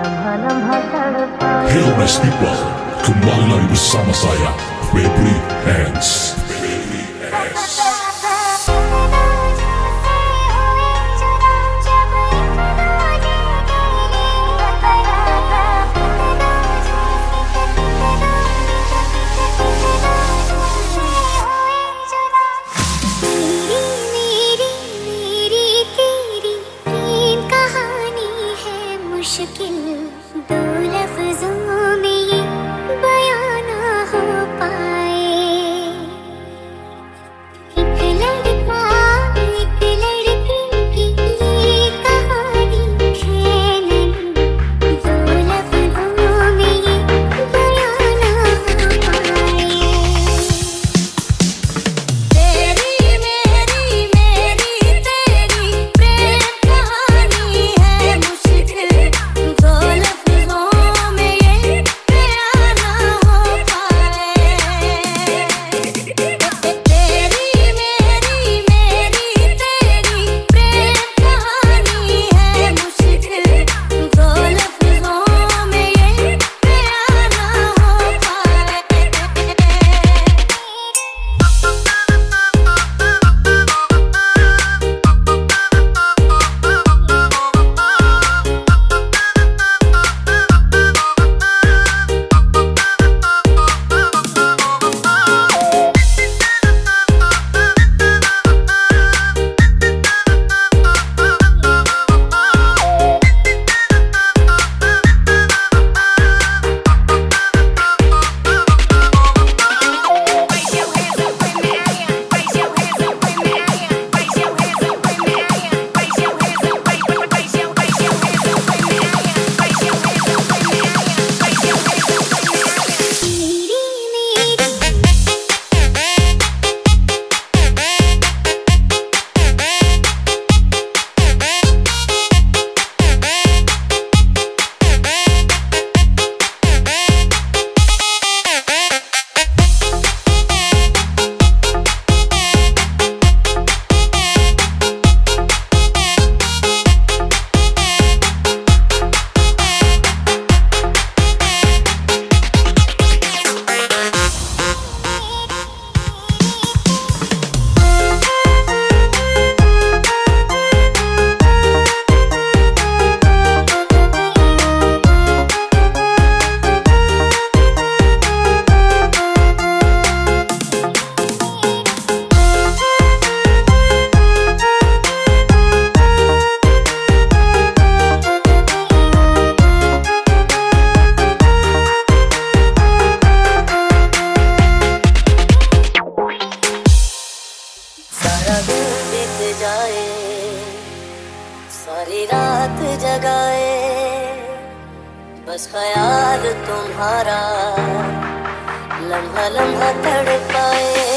Hail nice people, kembali lagi bersama saya Febri Hands. Baby, Hands. सारी रात जगाए बस ख्याल तुम्हारा लम्हा लम्हा तड़ पाए